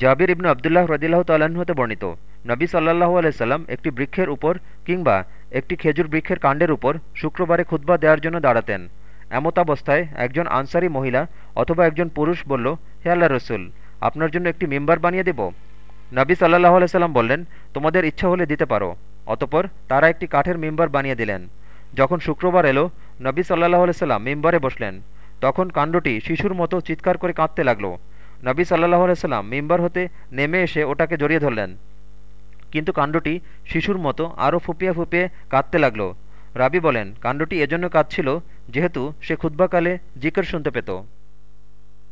জাবির ইবনু আবদুল্লাহ রদিল্লাহ হতে বর্ণিত। নবী সাল্লাহু আলাইসাল্লাম একটি বৃক্ষের উপর কিংবা একটি খেজুর বৃক্ষের কাণ্ডের উপর শুক্রবারে খুতবা দেওয়ার জন্য দাঁড়াতেন। এমতাবস্থায় একজন আনসারি মহিলা অথবা একজন পুরুষ বলল, হে আল্লাহ রসুল, আপনার জন্য একটি মেম্বার বানিয়ে দেব? নবী সাল্লাহ আলাইসাল্লাম বললেন, তোমাদের ইচ্ছা হলে দিতে পারো। অতপর তারা একটি কাঠের মেম্বার বানিয়ে দিলেন। যখন শুক্রবার এলো, নবী সাল্লাহ আলাইসাল্লাম মেম্বারে বসলেন। তখন কাণ্ডটি শিশুর মতো চিৎকার করে কাঁদতে লাগল। নবী সাল্লাহ আলাইসাল্লাম মিম্বার হতে নেমে এসে ওটাকে জড়িয়ে ধরলেন। কিন্তু কাণ্ডটি শিশুর মতো আরও ফুপিয়ে ফুপিয়ে কাঁদতে লাগল। রাবি বলেন, কাণ্ডটি এজন্য কাঁদছিল, যেহেতু সে ক্ষুদ্বাকালে জিকের শুনতে পেত।